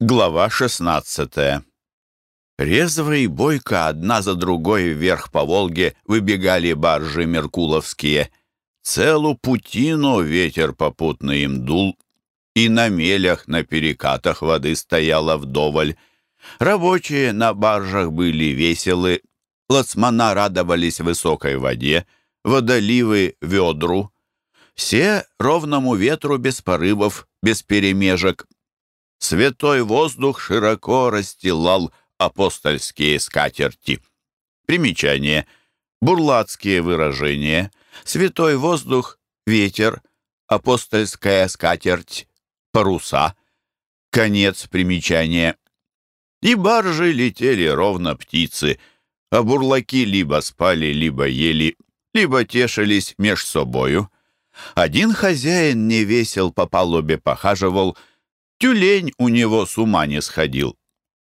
Глава 16 Резво и бойко одна за другой вверх по Волге выбегали баржи меркуловские. Целу путину ветер попутный им дул, и на мелях, на перекатах воды стояла вдоволь. Рабочие на баржах были веселы, лацмана радовались высокой воде, водоливы — ведру. Все ровному ветру без порывов, без перемежек — Святой воздух широко расстилал апостольские скатерти. Примечание. Бурлацкие выражения. Святой воздух, ветер, апостольская скатерть, паруса. Конец примечания. И баржи летели ровно птицы, а бурлаки либо спали, либо ели, либо тешились меж собою. Один хозяин невесел по палубе похаживал — Тюлень у него с ума не сходил.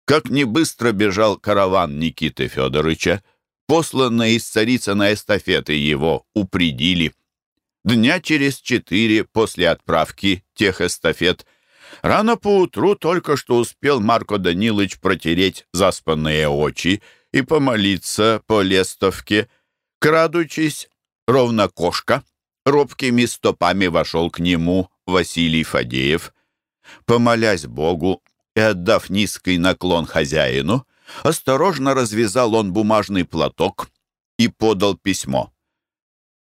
Как не быстро бежал караван Никиты Федоровича, посланные из Царицына эстафеты его упредили. Дня через четыре после отправки тех эстафет рано поутру только что успел Марко Данилович протереть заспанные очи и помолиться по лестовке. Крадучись, ровно кошка, робкими стопами вошел к нему Василий Фадеев — Помолясь Богу и отдав низкий наклон хозяину, осторожно развязал он бумажный платок и подал письмо.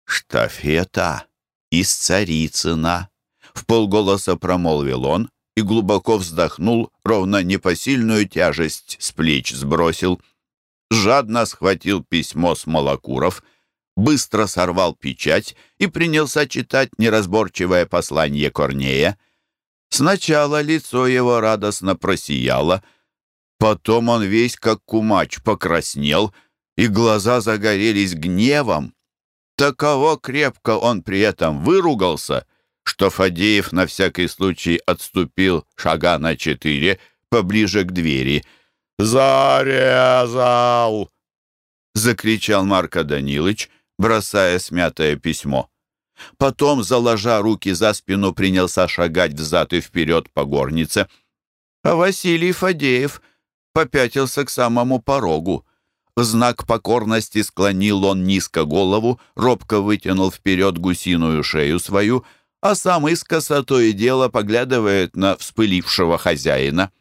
«Штафета из Царицына», — в полголоса промолвил он и глубоко вздохнул, ровно непосильную тяжесть с плеч сбросил. Жадно схватил письмо с Малакуров, быстро сорвал печать и принялся читать неразборчивое послание Корнея — Сначала лицо его радостно просияло, потом он весь как кумач покраснел, и глаза загорелись гневом. Таково крепко он при этом выругался, что Фадеев на всякий случай отступил шага на четыре поближе к двери. «Зарезал!» — закричал Марко Данилович, бросая смятое письмо. Потом, заложа руки за спину, принялся шагать взад и вперед по горнице. А Василий Фадеев попятился к самому порогу. В знак покорности склонил он низко голову, робко вытянул вперед гусиную шею свою, а сам искоса то и дело поглядывает на вспылившего хозяина.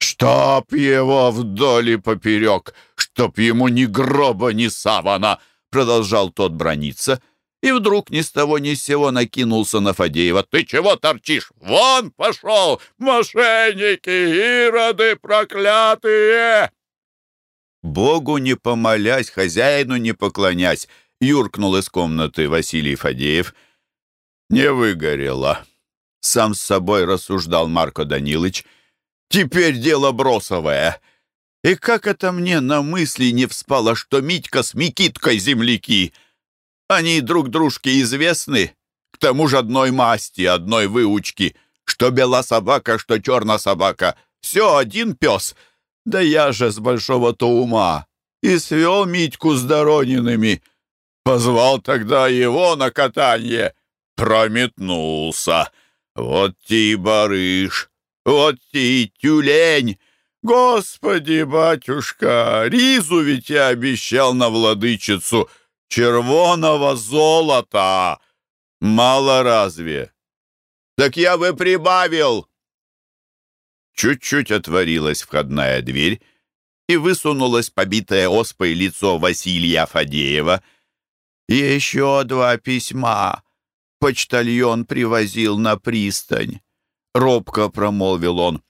«Чтоб его вдоль и поперек, чтоб ему ни гроба, ни савана!» продолжал тот брониться — и вдруг ни с того ни с сего накинулся на Фадеева. «Ты чего торчишь? Вон пошел! Мошенники, ироды проклятые!» Богу не помолясь, хозяину не поклонясь, юркнул из комнаты Василий Фадеев. «Не выгорело», — сам с собой рассуждал Марко Данилович. «Теперь дело бросовое. И как это мне на мысли не вспало, что Митька с Микиткой земляки?» Они друг дружке известны, к тому же одной масти, одной выучки. Что бела собака, что черная собака. Все один пес. Да я же с большого-то ума. И свел Митьку с Дорониными. Позвал тогда его на катание. Прометнулся. Вот ти барыш, вот ти тюлень. Господи, батюшка, ризу ведь я обещал на владычицу — червоного золота! Мало разве? Так я бы прибавил!» Чуть-чуть отворилась входная дверь, и высунулось побитое оспой лицо Василия Фадеева. «Еще два письма почтальон привозил на пристань», — робко промолвил он.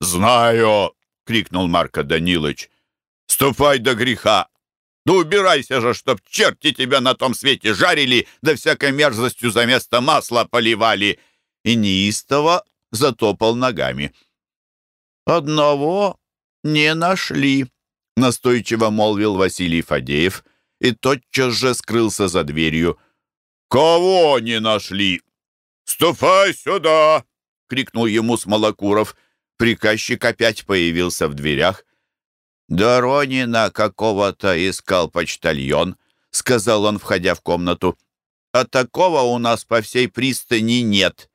«Знаю!» — крикнул Марко Данилович. «Ступай до греха! Да убирайся же, чтоб черти тебя на том свете жарили, да всякой мерзостью за место масла поливали!» И неистово затопал ногами. «Одного не нашли», — настойчиво молвил Василий Фадеев и тотчас же скрылся за дверью. «Кого не нашли?» «Ступай сюда!» — крикнул ему Смолокуров. Приказчик опять появился в дверях. «Доронина какого-то искал почтальон», — сказал он, входя в комнату. «А такого у нас по всей пристани нет.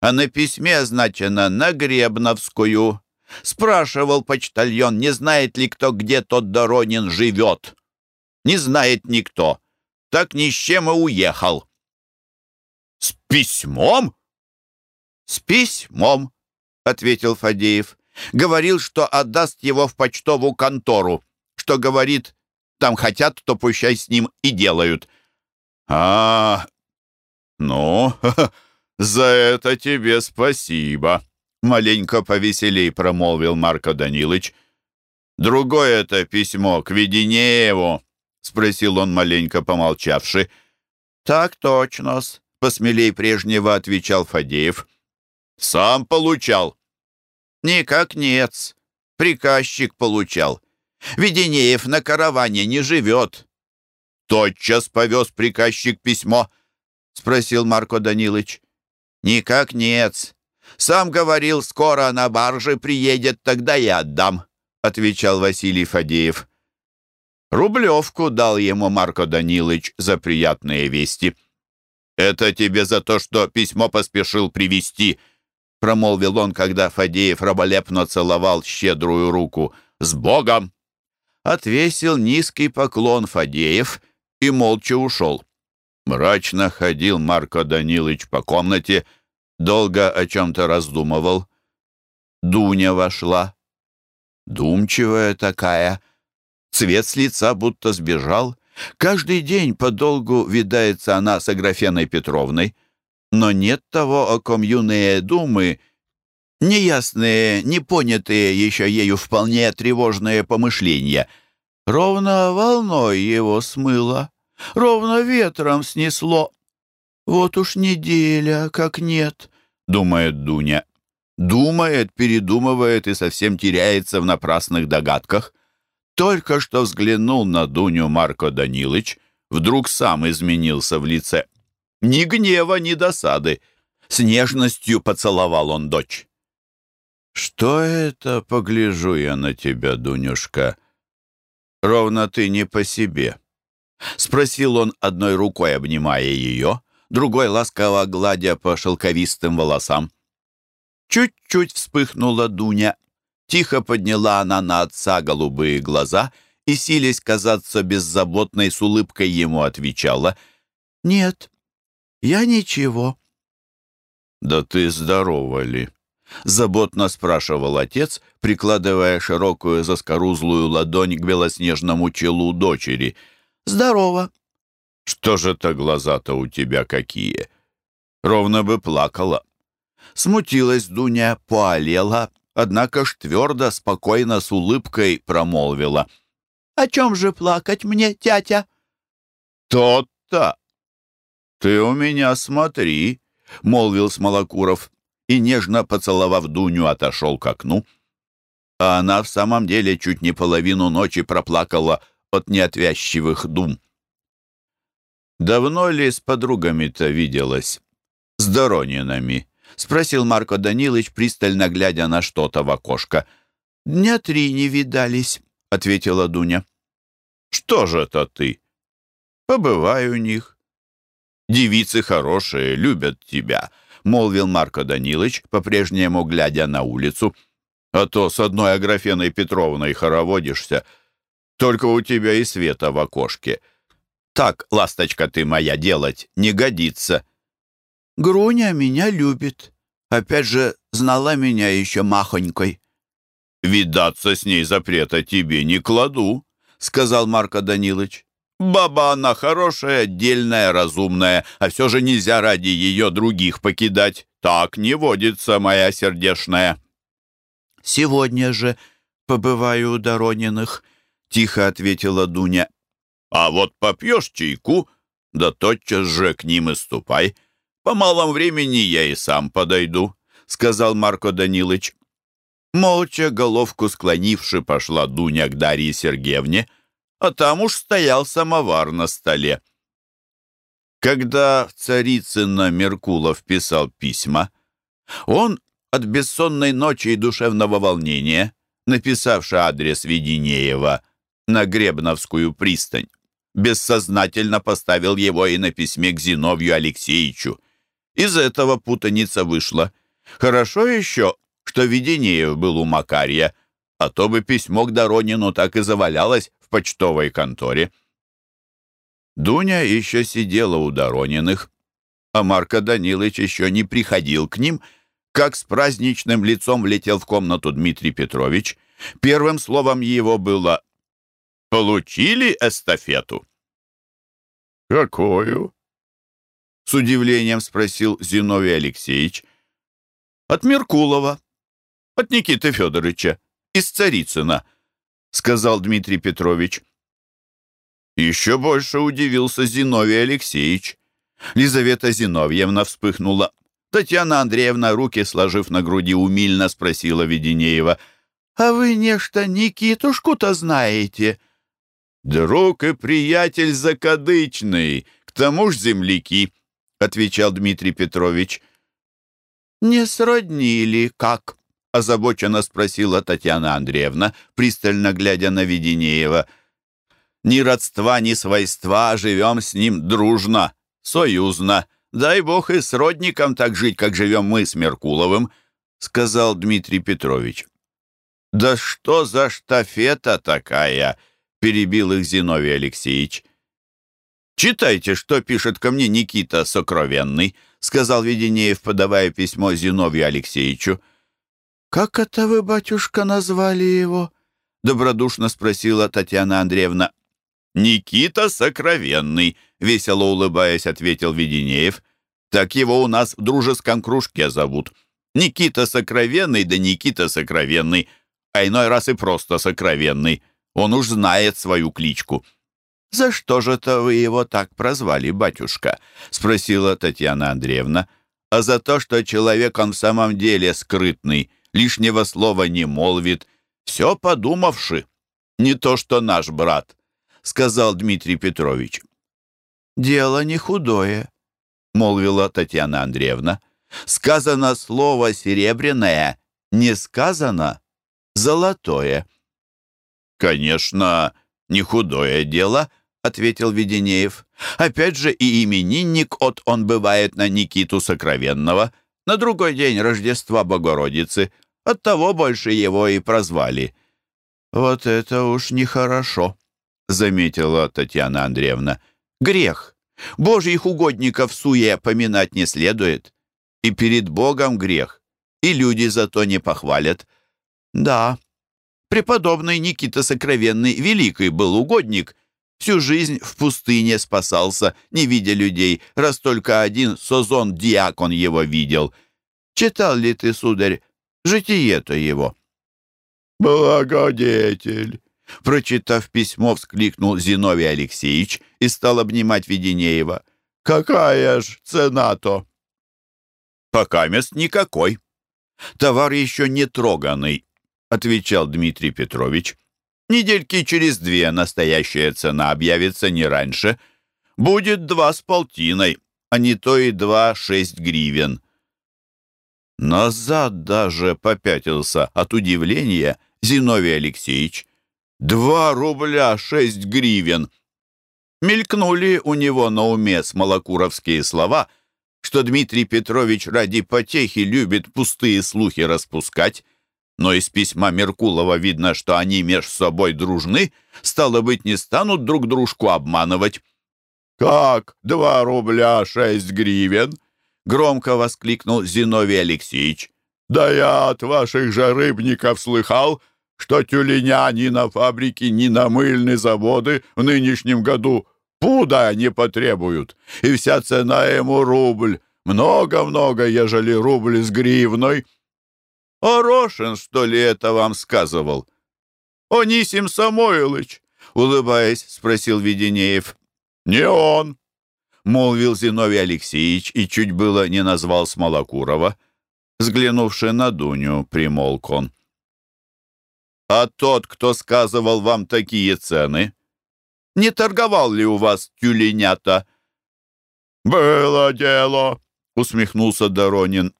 А на письме означено на Гребновскую, Спрашивал почтальон, не знает ли кто, где тот Доронин живет. Не знает никто. Так ни с чем и уехал. «С письмом?» «С письмом», — ответил Фадеев. «Говорил, что отдаст его в почтовую контору, что говорит, там хотят, то пущай с ним и делают». «А, ну, за это тебе спасибо», — маленько повеселей промолвил Марко Данилыч. «Другое это письмо к Веденееву», — спросил он маленько помолчавши. «Так точно-с», посмелей прежнего отвечал Фадеев. «Сам получал?» «Никак нет. Приказчик получал. Веденеев на караване не живет». «Тотчас повез приказчик письмо?» — спросил Марко Данилович. «Никак нет. Сам говорил, скоро на барже приедет, тогда я отдам», — отвечал Василий Фадеев. Рублевку дал ему Марко Данилович за приятные вести. «Это тебе за то, что письмо поспешил привести», — промолвил он, когда Фадеев раболепно целовал щедрую руку. «С Богом!» Отвесил низкий поклон Фадеев и молча ушел. Мрачно ходил Марко Данилович по комнате, долго о чем-то раздумывал. Дуня вошла. Думчивая такая. Цвет с лица будто сбежал. Каждый день подолгу видается она с Аграфеной Петровной, но нет того, о ком юные думы, неясные, непонятые еще ею вполне тревожные помышления, ровно волной его смыло, ровно ветром снесло. «Вот уж неделя, как нет», — думает Дуня. Думает, передумывает и совсем теряется в напрасных догадках — только что взглянул на Дуню Марко Данилыч, вдруг сам изменился в лице. Ни гнева, ни досады. С нежностью поцеловал он дочь. «Что это, погляжу я на тебя, Дунюшка? Ровно ты не по себе». Спросил он, одной рукой обнимая ее, другой ласково гладя по шелковистым волосам. Чуть-чуть вспыхнула Дуня, Тихо подняла она на отца голубые глаза и, силясь казаться беззаботной, с улыбкой ему отвечала. «Нет, я ничего». «Да ты здорова ли?» — заботно спрашивал отец, прикладывая широкую заскорузлую ладонь к белоснежному челу дочери. «Здорово». «Что же это глаза-то у тебя какие?» Ровно бы плакала. Смутилась Дуня, поолела, однако ж твердо, спокойно, с улыбкой промолвила. «О чем же плакать мне, тятя?» «Тот-то! Ты у меня смотри!» — молвил Смолокуров и, нежно поцеловав Дуню, отошел к окну. А она в самом деле чуть не половину ночи проплакала от неотвязчивых дум. «Давно ли с подругами-то виделась? С Доронинами?» — спросил Марко Данилович, пристально глядя на что-то в окошко. «Дня три не видались», — ответила Дуня. «Что же это ты?» «Побывай у них». «Девицы хорошие, любят тебя», — молвил Марко Данилович, по-прежнему глядя на улицу. «А то с одной Аграфеной Петровной хороводишься. Только у тебя и света в окошке. Так, ласточка ты моя, делать не годится». Груня меня любит. Опять же, знала меня еще махонькой». «Видаться с ней запрета тебе не кладу», — сказал Марко Данилович. «Баба она хорошая, отдельная, разумная, а все же нельзя ради ее других покидать. Так не водится, моя сердешная». «Сегодня же побываю у Дорониных», — тихо ответила Дуня. «А вот попьешь чайку, да тотчас же к ним и ступай. «По малом времени я и сам подойду», — сказал Марко Данилович. Молча, головку склонивши, пошла Дуня к Дарье Сергеевне, а там уж стоял самовар на столе. Когда Царицына Меркулов писал письма, он от бессонной ночи и душевного волнения, написавший адрес Веденеева на Гребновскую пристань, бессознательно поставил его и на письме к Зиновью Алексеевичу. Из этого путаница вышла. Хорошо еще что Веденеев был у Макария, а то бы письмо к Доронину так и завалялось почтовой конторе. Дуня еще сидела у Дорониных, а Марко Данилович еще не приходил к ним, как с праздничным лицом влетел в комнату Дмитрий Петрович. Первым словом его было «Получили эстафету?» «Какую?» — с удивлением спросил Зиновий Алексеевич. «От Меркулова, от Никиты Федоровича, из Царицына», — сказал Дмитрий Петрович. Еще больше удивился Зиновий Алексеевич. Лизавета Зиновьевна вспыхнула. Татьяна Андреевна, руки сложив на груди, умильно спросила Веденеева. «А вы нечто Никитушку-то знаете?» «Друг и приятель закадычный, к тому ж земляки», — отвечал Дмитрий Петрович. «Не сроднили как?» — озабоченно спросила Татьяна Андреевна, пристально глядя на Веденеева. «Ни родства, ни свойства, живем с ним дружно, союзно. Дай бог и с родником так жить, как живем мы с Меркуловым», — сказал Дмитрий Петрович. «Да что за штафета такая?» — перебил их Зиновий Алексеевич. «Читайте, что пишет ко мне Никита Сокровенный», — сказал Веденеев, подавая письмо Зиновию Алексеевичу. «Как это вы, батюшка, назвали его?» — добродушно спросила Татьяна Андреевна. «Никита Сокровенный», — весело улыбаясь, ответил Веденеев. «Так его у нас в дружеском кружке зовут. Никита Сокровенный да Никита Сокровенный, а иной раз и просто Сокровенный. Он уж знает свою кличку». «За что же это вы его так прозвали, батюшка?» — спросила Татьяна Андреевна. «А за то, что человек он в самом деле скрытный, лишнего слова не молвит, все подумавши. Не то, что наш брат», — сказал Дмитрий Петрович. «Дело не худое», — молвила Татьяна Андреевна. «Сказано слово серебряное, не сказано золотое». «Конечно, не худое дело», — ответил Веденеев. «Опять же и именинник от он бывает на Никиту Сокровенного, на другой день Рождества Богородицы. Оттого больше его и прозвали». «Вот это уж нехорошо», — заметила Татьяна Андреевна. «Грех. Божьих угодников суе поминать не следует. И перед Богом грех, и люди зато не похвалят». «Да, преподобный Никита Сокровенный великий был угодник», Всю жизнь в пустыне спасался, не видя людей, раз только один Созон-диакон его видел. Читал ли ты, сударь, житие-то его?» «Благодетель!» Прочитав письмо, вскликнул Зиновий Алексеевич и стал обнимать Веденеева. «Какая ж цена-то?» «Пока мест никакой. Товар еще не троганный», — отвечал Дмитрий Петрович. Недельки через две настоящая цена объявится не раньше. Будет два с полтиной, а не то и два шесть гривен. Назад даже попятился от удивления Зиновий Алексеевич. Два рубля шесть гривен. Мелькнули у него на уме смолокуровские слова, что Дмитрий Петрович ради потехи любит пустые слухи распускать, но из письма Меркулова видно, что они меж собой дружны, стало быть, не станут друг дружку обманывать. «Как два рубля шесть гривен?» — громко воскликнул Зиновий Алексеевич. «Да я от ваших же рыбников слыхал, что тюленя ни на фабрике, ни на мыльные заводы в нынешнем году пуда не потребуют, и вся цена ему рубль, много-много, ежели рубль с гривной». Орошин, что ли, это вам сказывал?» «Онисим Самойлыч», — улыбаясь, спросил Веденеев. «Не он», — молвил Зиновий Алексеевич и чуть было не назвал Смолокурова. Взглянувши на Дуню, примолк он. «А тот, кто сказывал вам такие цены, не торговал ли у вас тюленята?» «Было дело», — усмехнулся Доронин.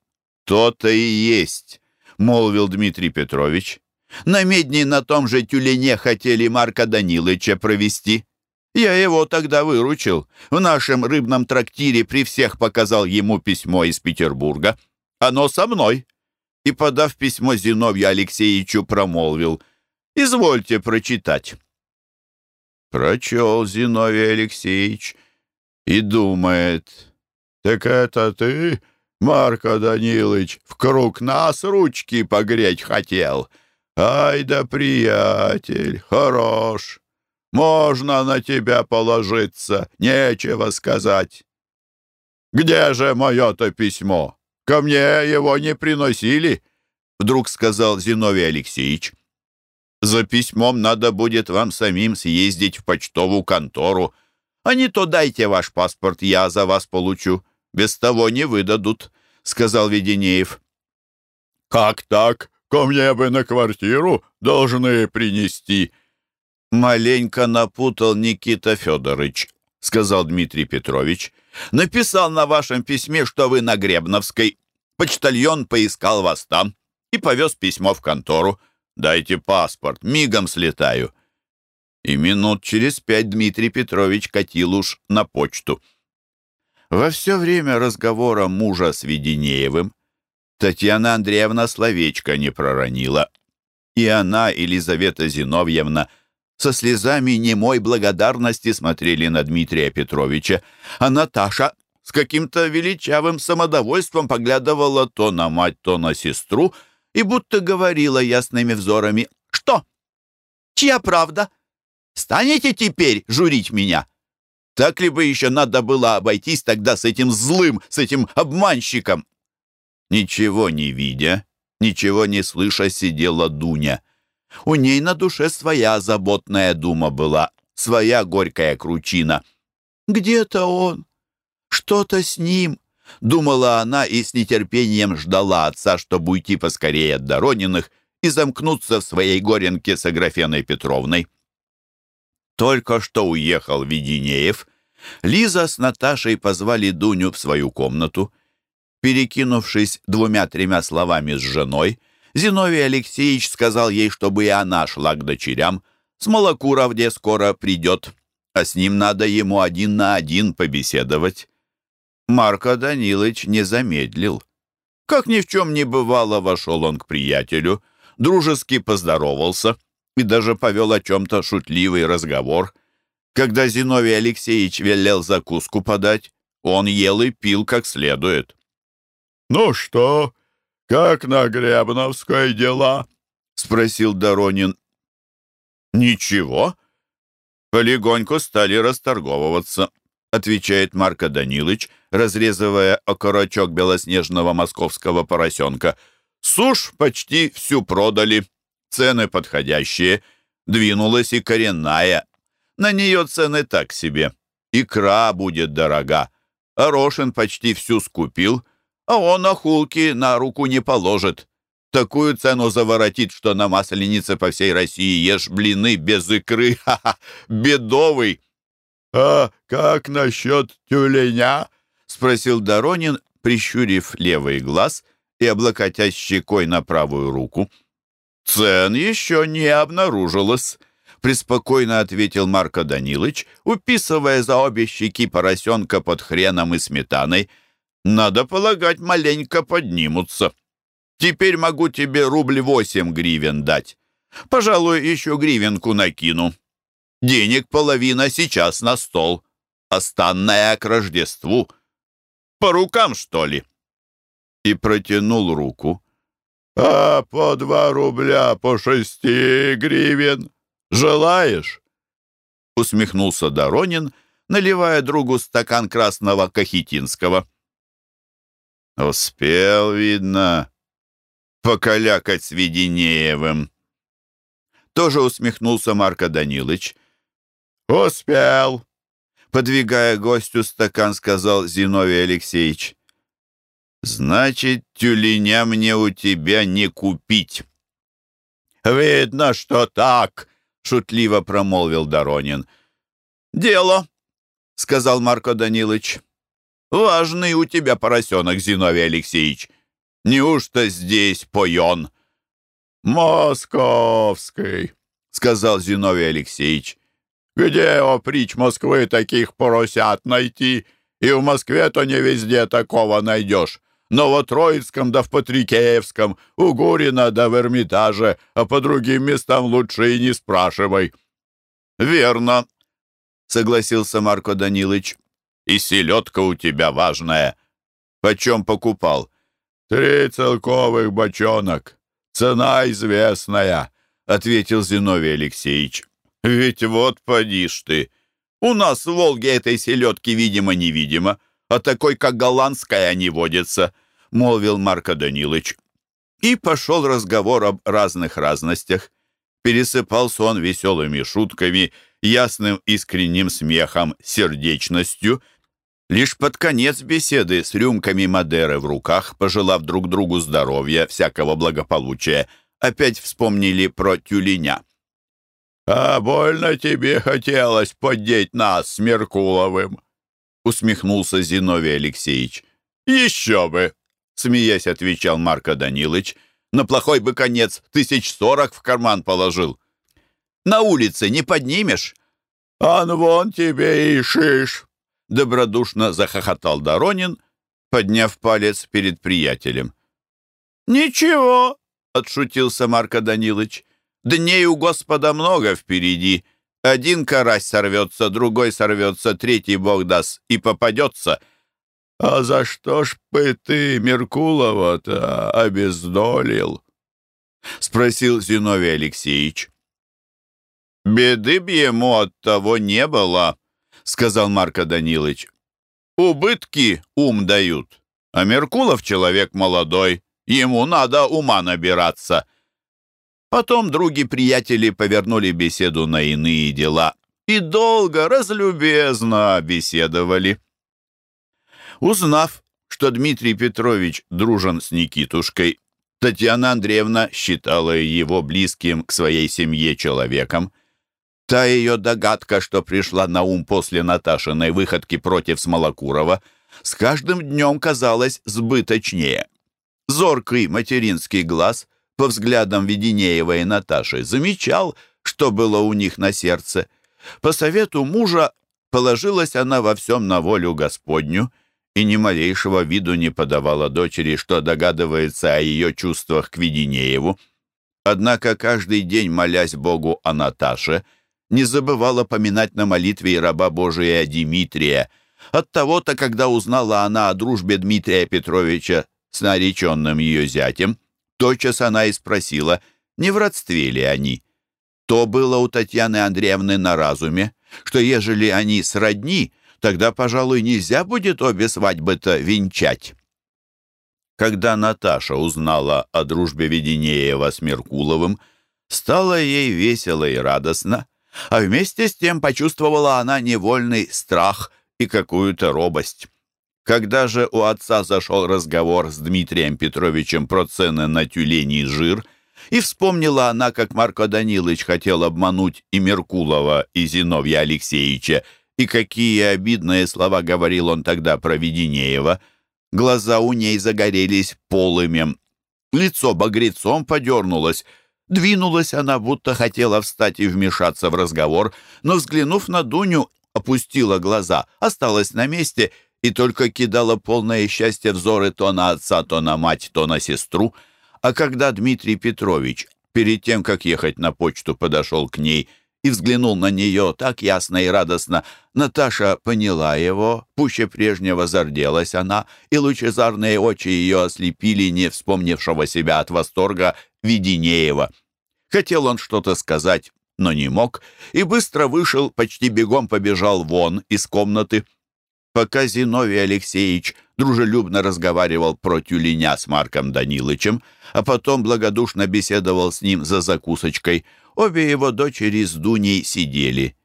«То-то и есть. — молвил Дмитрий Петрович. «На медне на том же тюлене хотели Марка Данилыча провести. Я его тогда выручил. В нашем рыбном трактире при всех показал ему письмо из Петербурга. Оно со мной. и, подав письмо Зиновью Алексеевичу, промолвил «Извольте прочитать». Прочел Зиновий Алексеевич и думает «Так это ты, Марко Данилович, в круг нас ручки погреть хотел? Ай да, приятель, хорош!» Можно на тебя положиться, нечего сказать. Где же мое-то письмо? Ко мне его не приносили, вдруг сказал Зиновий Алексеевич. За письмом надо будет вам самим съездить в почтовую контору, а не то дайте ваш паспорт, я за вас получу. Без того не выдадут, сказал Веденеев. Как так? Ко мне бы на квартиру должны принести, «Маленько напутал Никита Федорович», — сказал Дмитрий Петрович. «Написал на вашем письме, что вы на Гребновской. Почтальон поискал вас там и повез письмо в контору. Дайте паспорт, мигом слетаю». И минут через пять Дмитрий Петрович катил уж на почту. Во все время разговора мужа с Веденеевым Татьяна Андреевна словечко не проронила. И она, Елизавета Зиновьевна, — со слезами немой благодарности смотрели на Дмитрия Петровича, а Наташа с каким-то величавым самодовольством поглядывала то на мать, то на сестру и будто говорила ясными взорами «Что? Чья правда? Станете теперь журить меня?» Так ли бы еще надо было обойтись тогда с этим злым, с этим обманщиком? Ничего не видя, ничего не слыша, сидела Дуня — у ней на душе своя заботная дума была, своя горькая кручина. «Где-то он? Что-то с ним?» Думала она и с нетерпением ждала отца, чтобы уйти поскорее от Дорониных и замкнуться в своей горенке с Аграфеной Петровной. Только что уехал Веденеев. Лиза с Наташей позвали Дуню в свою комнату. Перекинувшись двумя-тремя словами с женой, Зиновий Алексеевич сказал ей, чтобы и она шла к дочерям. Смолокуров где скоро придет, а с ним надо ему один на один побеседовать. Марко Данилович не замедлил. Как ни в чем не бывало, вошел он к приятелю, дружески поздоровался и даже повел о чем-то шутливый разговор. Когда Зиновий Алексеевич велел закуску подать, он ел и пил как следует. «Ну что, «Как на Гребновской дела?» — спросил Доронин. «Ничего. Полегоньку стали расторговываться», — отвечает Марко Данилович, разрезывая окорочок белоснежного московского поросенка. «Сушь почти всю продали. Цены подходящие. Двинулась и коренная. На нее цены так себе. Икра будет дорога. Орошин почти всю скупил» а он охулки на руку не положит. Такую цену заворотит, что на масленице по всей России ешь блины без икры. Ха-ха, бедовый. «А как насчет тюленя?» — спросил Доронин, прищурив левый глаз и облокотясь щекой на правую руку. «Цен еще не обнаружилось», — преспокойно ответил Марко Данилович, уписывая за обе щеки поросенка под хреном и сметаной — надо полагать, маленько поднимутся. Теперь могу тебе рубль восемь гривен дать. Пожалуй, еще гривенку накину. Денег половина сейчас на стол. Останная к Рождеству. По рукам, что ли?» И протянул руку. «А по два рубля по шести гривен желаешь?» Усмехнулся Доронин, наливая другу стакан красного кахетинского. Успел, видно, покалякать с Веденеевым. Тоже усмехнулся Марко Данилович. «Успел!» Подвигая гостю стакан, сказал Зиновий Алексеевич. «Значит, тюленя мне у тебя не купить». «Видно, что так», — шутливо промолвил Доронин. «Дело», — сказал Марко Данилович. Важный у тебя поросенок, Зиновий Алексеевич. Неужто здесь поен?» «Московский», — сказал Зиновий Алексеевич. «Где, опричь Москвы, таких поросят найти? И в Москве-то не везде такого найдешь. Новотроицком да в Патрикеевском, у Гурина да в Эрмитаже, а по другим местам лучше и не спрашивай». «Верно», — согласился Марко Данилович. «И селедка у тебя важная. Почем покупал?» «Три целковых бочонок. Цена известная», — ответил Зиновий Алексеевич. «Ведь вот поди ж ты. У нас в Волге этой селедки видимо-невидимо, а такой, как голландская, не водится», — молвил Марко Данилович. И пошел разговор об разных разностях. Пересыпался он веселыми шутками, ясным искренним смехом, сердечностью. Лишь под конец беседы с рюмками Мадеры в руках, пожелав друг другу здоровья, всякого благополучия, опять вспомнили про тюленя. «А больно тебе хотелось поддеть нас с Меркуловым!» усмехнулся Зиновий Алексеевич. «Еще бы!» — смеясь отвечал Марко Данилович. «На плохой бы конец тысяч сорок в карман положил. На улице не поднимешь?» «Ан вон тебе и шиш!» — добродушно захохотал Доронин, подняв палец перед приятелем. «Ничего!» — отшутился Марко Данилович. «Дней у Господа много впереди. Один карась сорвется, другой сорвется, третий бог даст и попадется». «А за что ж бы ты Меркулова-то обездолил?» — спросил Зиновий Алексеевич. «Беды б ему от того не было», — сказал Марко Данилович. «Убытки ум дают, а Меркулов человек молодой, ему надо ума набираться». Потом други-приятели повернули беседу на иные дела и долго, разлюбезно беседовали. Узнав, что Дмитрий Петрович дружен с Никитушкой, Татьяна Андреевна считала его близким к своей семье человеком. Та ее догадка, что пришла на ум после Наташиной выходки против Смолокурова, с каждым днем казалась сбыточнее. Зоркий материнский глаз по взглядам Веденеева и Наташи замечал, что было у них на сердце. По совету мужа положилась она во всем на волю Господню и ни малейшего виду не подавала дочери, что догадывается о ее чувствах к Веденееву. Однако каждый день, молясь Богу о Наташе, не забывала поминать на молитве и раба Божия Дмитрия. От того-то, когда узнала она о дружбе Дмитрия Петровича с нареченным ее зятем, тотчас она и спросила, не в родстве ли они. То было у Татьяны Андреевны на разуме, что ежели они сродни, тогда, пожалуй, нельзя будет обе свадьбы-то венчать. Когда Наташа узнала о дружбе Веденеева с Меркуловым, стало ей весело и радостно, а вместе с тем почувствовала она невольный страх и какую-то робость. Когда же у отца зашел разговор с Дмитрием Петровичем про цены на тюленей жир, и вспомнила она, как Марко Данилович хотел обмануть и Меркулова, и Зиновья Алексеевича, и какие обидные слова говорил он тогда про Веденеева, глаза у ней загорелись полымем, лицо багрецом подернулось, Двинулась она, будто хотела встать и вмешаться в разговор, но, взглянув на Дуню, опустила глаза, осталась на месте и только кидала полное счастье взоры то на отца, то на мать, то на сестру. А когда Дмитрий Петрович перед тем, как ехать на почту, подошел к ней и взглянул на нее так ясно и радостно, Наташа поняла его, пуще прежнего зарделась она, и лучезарные очи ее ослепили не вспомнившего себя от восторга Веденеева. Хотел он что-то сказать, но не мог, и быстро вышел, почти бегом побежал вон из комнаты. Пока Зиновий Алексеевич дружелюбно разговаривал про тюленя с Марком Данилычем, а потом благодушно беседовал с ним за закусочкой, обе его дочери с Дуней сидели.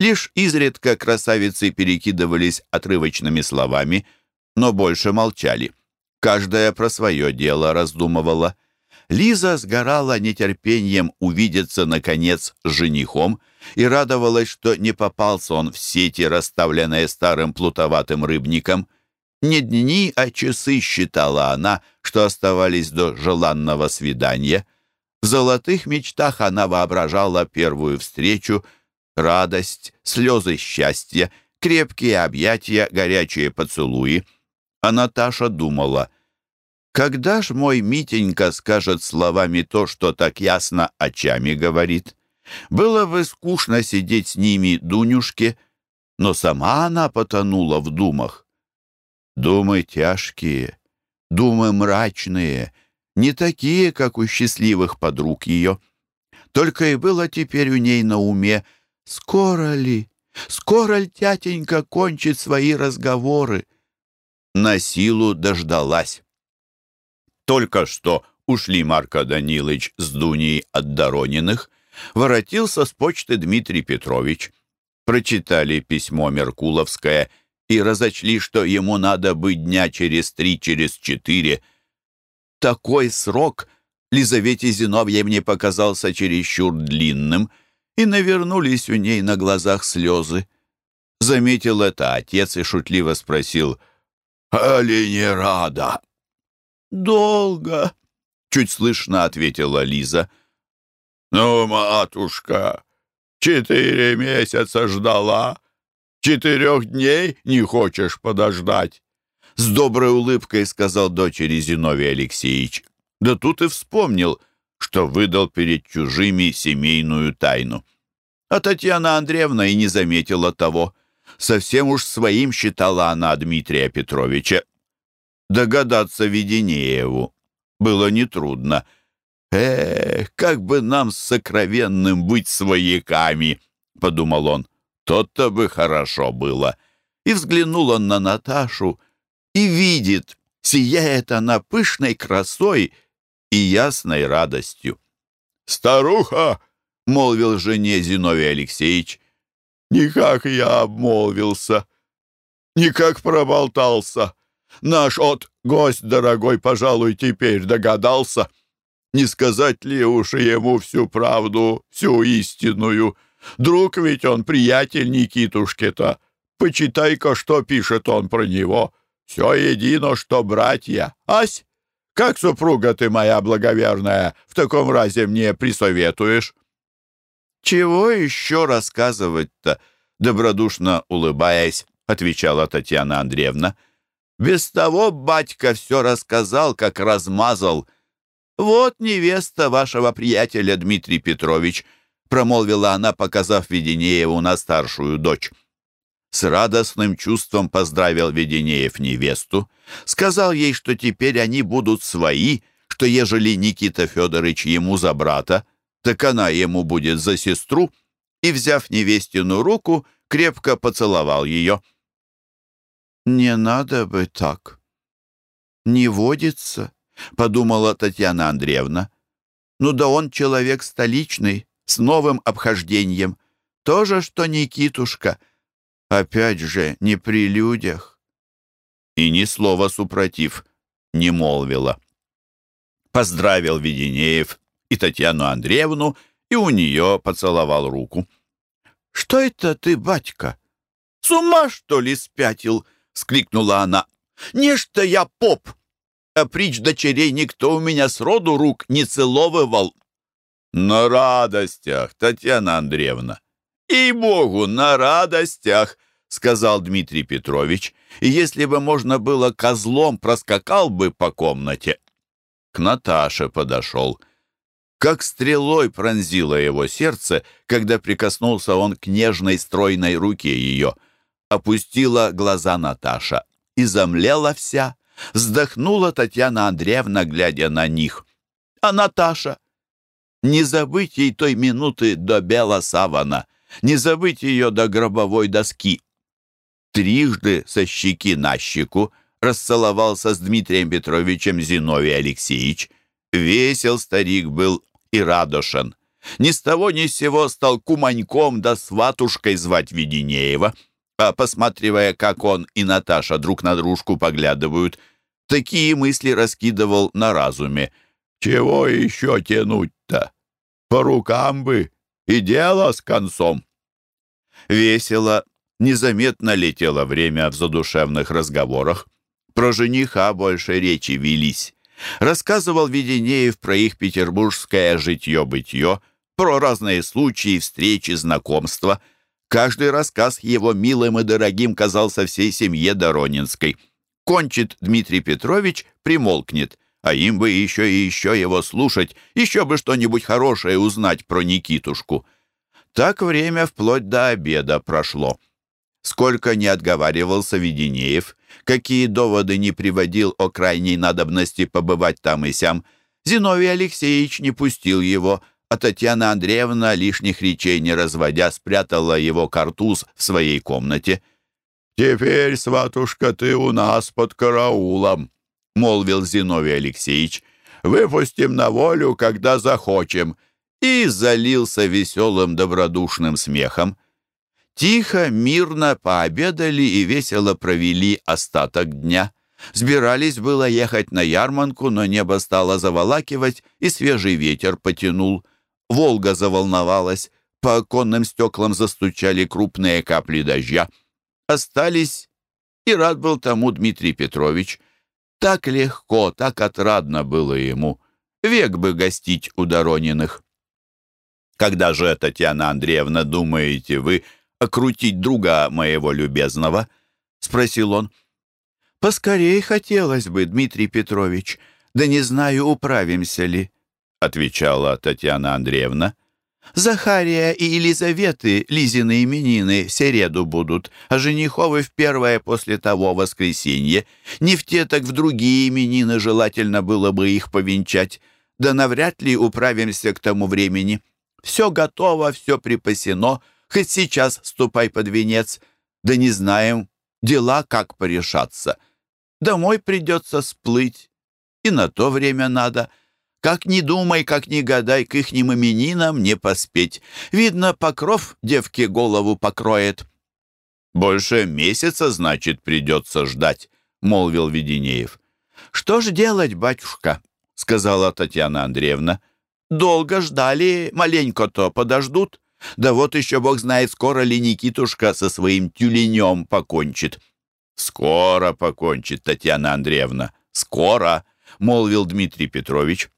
Лишь изредка красавицы перекидывались отрывочными словами, но больше молчали. Каждая про свое дело раздумывала — Лиза сгорала нетерпением увидеться, наконец, с женихом и радовалась, что не попался он в сети, расставленные старым плутоватым рыбником. Не дни, а часы считала она, что оставались до желанного свидания. В золотых мечтах она воображала первую встречу, радость, слезы счастья, крепкие объятия, горячие поцелуи. А Наташа думала — Когда ж мой Митенька скажет словами то, что так ясно очами говорит? Было бы скучно сидеть с ними Дунюшке, но сама она потонула в думах. Думы тяжкие, думы мрачные, не такие, как у счастливых подруг ее. Только и было теперь у ней на уме, скоро ли, скоро ли тятенька кончит свои разговоры. На силу дождалась. Только что ушли Марко Данилович с Дуней от Дорониных, воротился с почты Дмитрий Петрович. Прочитали письмо Меркуловское и разочли, что ему надо быть дня через три, через четыре. Такой срок Лизавете Зиновьевне показался чересчур длинным, и навернулись у ней на глазах слезы. Заметил это отец и шутливо спросил, «Али не рада?» «Долго», — чуть слышно ответила Лиза. «Ну, матушка, четыре месяца ждала, четырех дней не хочешь подождать?» С доброй улыбкой сказал дочери Зиновий Алексеевич. Да тут и вспомнил, что выдал перед чужими семейную тайну. А Татьяна Андреевна и не заметила того. Совсем уж своим считала она Дмитрия Петровича. Догадаться Веденееву было нетрудно — «Эх, как бы нам с сокровенным быть свояками!» — подумал он. «То-то бы хорошо было!» И взглянул он на Наташу и видит, сияет она пышной красой и ясной радостью. «Старуха!» — молвил жене Зиновий Алексеевич. «Никак я обмолвился, никак проболтался. Наш от гость дорогой, пожалуй, теперь догадался». Не сказать ли уж ему всю правду, всю истинную? Друг ведь он, приятель Никитушки-то. Почитай-ка, что пишет он про него. Все едино, что братья. Ась, как супруга ты моя благоверная, в таком разе мне присоветуешь?» «Чего еще рассказывать-то?» Добродушно улыбаясь, отвечала Татьяна Андреевна. «Без того батька все рассказал, как размазал». «Вот невеста вашего приятеля Дмитрий Петрович», промолвила она, показав Веденееву на старшую дочь. С радостным чувством поздравил Веденеев невесту, сказал ей, что теперь они будут свои, что ежели Никита Федорович ему за брата, так она ему будет за сестру, и, взяв невестину руку, крепко поцеловал ее. «Не надо бы так. Не водится», — подумала Татьяна Андреевна. «Ну да он человек столичный, с новым обхождением. То же, что Никитушка. Опять же, не при людях». И ни слова супротив не молвила. Поздравил Веденеев и Татьяну Андреевну, и у нее поцеловал руку. «Что это ты, батька? С ума, что ли, спятил?» — скликнула она. «Нечто я поп!» а притч дочерей никто у меня сроду рук не целовывал. На радостях, Татьяна Андреевна. И-богу, на радостях, сказал Дмитрий Петрович, и если бы можно было козлом, проскакал бы по комнате. К Наташе подошел. Как стрелой пронзило его сердце, когда прикоснулся он к нежной стройной руке ее. Опустила глаза Наташа и замлела вся. Вздохнула Татьяна Андреевна, глядя на них. А Наташа? Не забыть ей той минуты до бела савана, не забыть ее до гробовой доски. Трижды со щеки на щеку расцеловался с Дмитрием Петровичем Зиновий Алексеевич. Весел старик был и радошен. Ни с того ни с сего стал куманьком да сватушкой звать Веденеева — а посматривая, как он и Наташа друг на дружку поглядывают, такие мысли раскидывал на разуме. «Чего еще тянуть-то? По рукам бы, и дело с концом!» Весело, незаметно летело время в задушевных разговорах. Про жениха больше речи велись. Рассказывал Веденеев про их петербургское житье-бытье, про разные случаи, встречи, знакомства — Каждый рассказ его милым и дорогим казался всей семье Доронинской. Кончит Дмитрий Петрович, примолкнет. а им бы еще и еще его слушать, еще бы что-нибудь хорошее узнать про Никитушку. Так время вплоть до обеда прошло. Сколько не отговаривался Веденеев, какие доводы не приводил о крайней надобности побывать там и сям, Зиновий Алексеевич не пустил его, а Татьяна Андреевна, лишних речей не разводя, спрятала его картуз в своей комнате. «Теперь, сватушка, ты у нас под караулом», — молвил Зиновий Алексеевич. «Выпустим на волю, когда захочем». И залился веселым добродушным смехом. Тихо, мирно пообедали и весело провели остаток дня. Сбирались было ехать на ярманку, но небо стало заволакивать, и свежий ветер потянул. Волга заволновалась, по оконным стеклам застучали крупные капли дождя. Остались, и рад был тому Дмитрий Петрович. Так легко, так отрадно было ему. Век бы гостить у Дорониных. Когда же, Татьяна Андреевна, думаете вы окрутить друга моего любезного?» — спросил он. «Поскорей хотелось бы, Дмитрий Петрович, да не знаю, управимся ли», — отвечала Татьяна Андреевна. «Захария и Елизаветы, Лизины именины, в середу будут, а жениховы в первое после того воскресенье. Не в те, так в другие именины желательно было бы их повенчать. Да навряд ли управимся к тому времени. Все готово, все припасено, хоть сейчас ступай под венец. Да не знаем, дела как порешаться». Домой придется сплыть. И на то время надо. Как ни думай, как ни гадай, к ихним именинам не поспеть. Видно, покров девке голову покроет. «Больше месяца, значит, придется ждать», — молвил Веденеев. «Что ж делать, батюшка?» — сказала Татьяна Андреевна. «Долго ждали, маленько-то подождут. Да вот еще бог знает, скоро ли Никитушка со своим тюленем покончит». «Скоро покончит Татьяна Андреевна, скоро!» — молвил Дмитрий Петрович.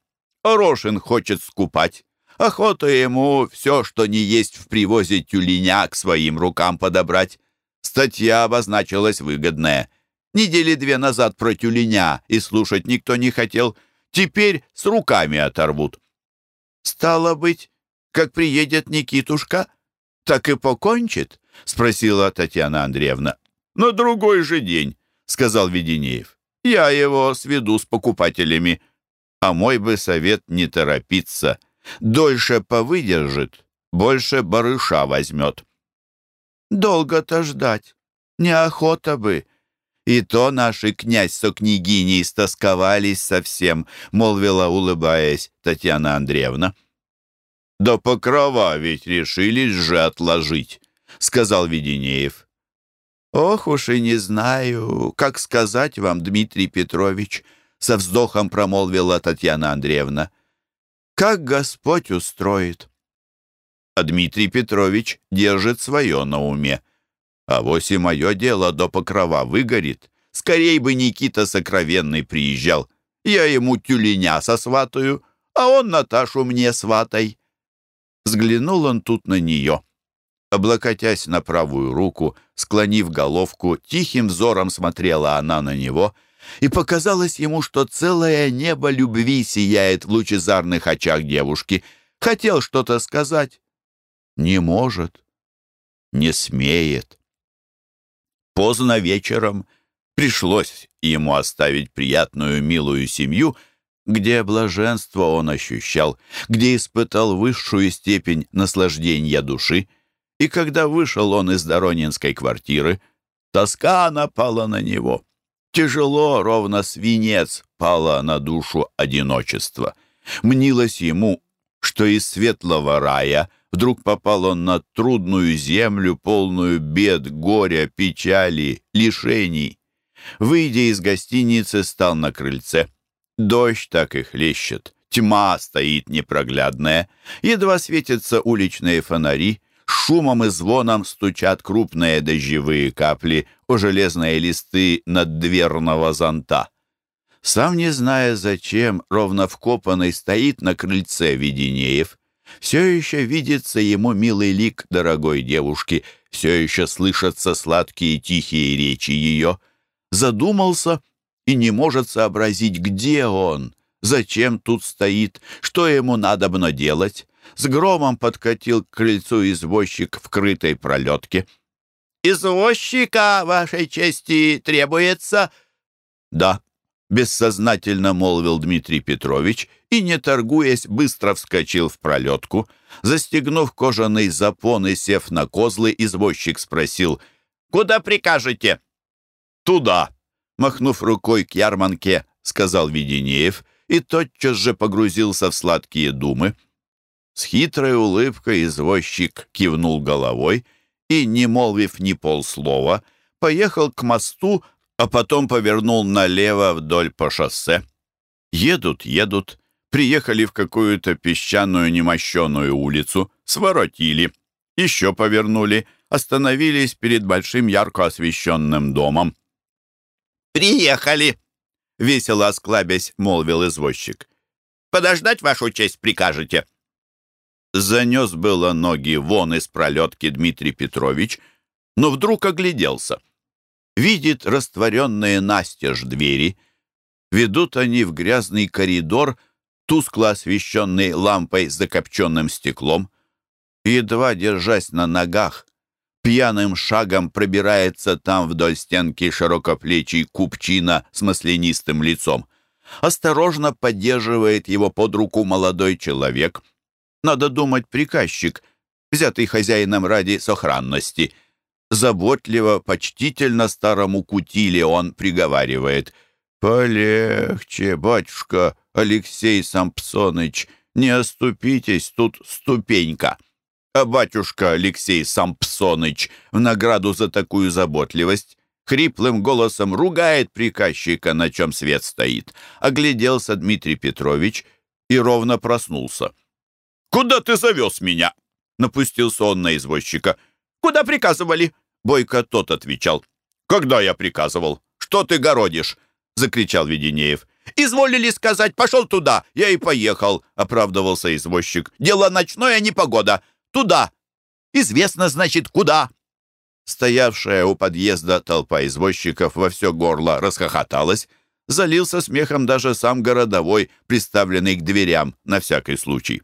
«Орошин хочет скупать. Охота ему все, что не есть в привозе тюленя, к своим рукам подобрать. Статья обозначилась выгодная. Недели две назад про тюленя и слушать никто не хотел. Теперь с руками оторвут». «Стало быть, как приедет Никитушка, так и покончит?» — спросила Татьяна Андреевна. «На другой же день», — сказал Веденеев. «Я его сведу с покупателями. А мой бы совет не торопиться. Дольше повыдержит, больше барыша возьмет». «Долго-то ждать. Неохота бы», «И то наши князь со княгиней стосковались совсем», — молвила, улыбаясь, Татьяна Андреевна. «Да покрова ведь решились же отложить», — сказал Веденеев. «Ох уж и не знаю, как сказать вам, Дмитрий Петрович», со вздохом промолвила Татьяна Андреевна. «Как Господь устроит». А Дмитрий Петрович держит свое на уме. А вось и мое дело до покрова выгорит. Скорей бы Никита Сокровенный приезжал. Я ему тюленя сосватаю, а он Наташу мне сватай. Взглянул он тут на нее Облокотясь на правую руку, склонив головку, тихим взором смотрела она на него, и показалось ему, что целое небо любви сияет в лучезарных очах девушки. Хотел что-то сказать. Не может, не смеет. Поздно вечером пришлось ему оставить приятную, милую семью, где блаженство он ощущал, где испытал высшую степень наслаждения души — и когда вышел он из Доронинской квартиры, тоска напала на него. Тяжело, ровно свинец, пала на душу одиночество. Мнилось ему, что из светлого рая вдруг попал он на трудную землю, полную бед, горя, печали, лишений. Выйдя из гостиницы, стал на крыльце. Дождь так и хлещет. Тьма стоит непроглядная. Едва светятся уличные фонари шумом и звоном стучат крупные дождевые капли о железные листы наддверного зонта. Сам не зная зачем, ровно вкопанный стоит на крыльце Веденеев. Все еще видится ему милый лик дорогой девушки, все еще слышатся сладкие тихие речи ее. Задумался и не может сообразить, где он, зачем тут стоит, что ему надобно делать. С громом подкатил к крыльцу извозчик в крытой пролетке. «Извозчика, вашей чести, требуется?» «Да», — бессознательно молвил Дмитрий Петрович и, не торгуясь, быстро вскочил в пролетку. Застегнув кожаный запон и сев на козлы, извозчик спросил, «Куда прикажете?» «Туда», — махнув рукой к ярманке, сказал Веденеев и тотчас же погрузился в сладкие думы. С хитрой улыбкой извозчик кивнул головой и, не молвив ни полслова, поехал к мосту, а потом повернул налево вдоль по шоссе. Едут, едут, приехали в какую-то песчаную немощенную улицу, своротили, еще повернули, остановились перед большим ярко освещенным домом. «Приехали!» — весело осклабясь, молвил извозчик. «Подождать вашу честь прикажете?» Занес было ноги вон из пролетки Дмитрий Петрович, но вдруг огляделся. Видит растворенные настежь двери. Ведут они в грязный коридор, тускло освещенный лампой с закопченным стеклом. Едва держась на ногах, пьяным шагом пробирается там вдоль стенки широкоплечий купчина с маслянистым лицом. Осторожно поддерживает его под руку молодой человек — надо думать, приказчик, взятый хозяином ради сохранности. Заботливо, почтительно старому кутиле он приговаривает. «Полегче, батюшка Алексей Сампсоныч, не оступитесь, тут ступенька». А батюшка Алексей Сампсоныч в награду за такую заботливость хриплым голосом ругает приказчика, на чем свет стоит. Огляделся Дмитрий Петрович и ровно проснулся. «Куда ты завез меня?» Напустился он на извозчика. «Куда приказывали?» Бойко тот отвечал. «Когда я приказывал? Что ты городишь?» Закричал Веденеев. «Изволили сказать, пошел туда, я и поехал», — оправдывался извозчик. «Дело ночное, а не погода. Туда. Известно, значит, куда». Стоявшая у подъезда толпа извозчиков во все горло расхохоталась. Залился смехом даже сам городовой, приставленный к дверям, на всякий случай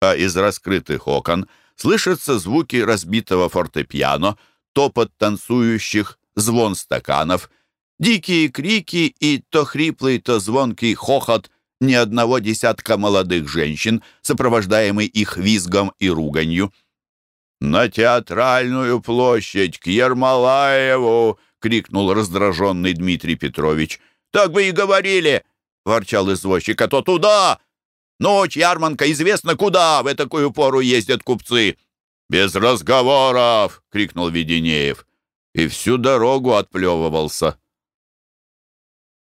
а из раскрытых окон слышатся звуки разбитого фортепиано, топот танцующих, звон стаканов, дикие крики и то хриплый, то звонкий хохот ни одного десятка молодых женщин, сопровождаемый их визгом и руганью. «На театральную площадь, к Ермолаеву!» — крикнул раздраженный Дмитрий Петрович. «Так бы и говорили!» — ворчал извозчик. «А то туда, Ночь, ярманка, известно куда в такую пору ездят купцы». «Без разговоров!» — крикнул Веденеев. И всю дорогу отплевывался.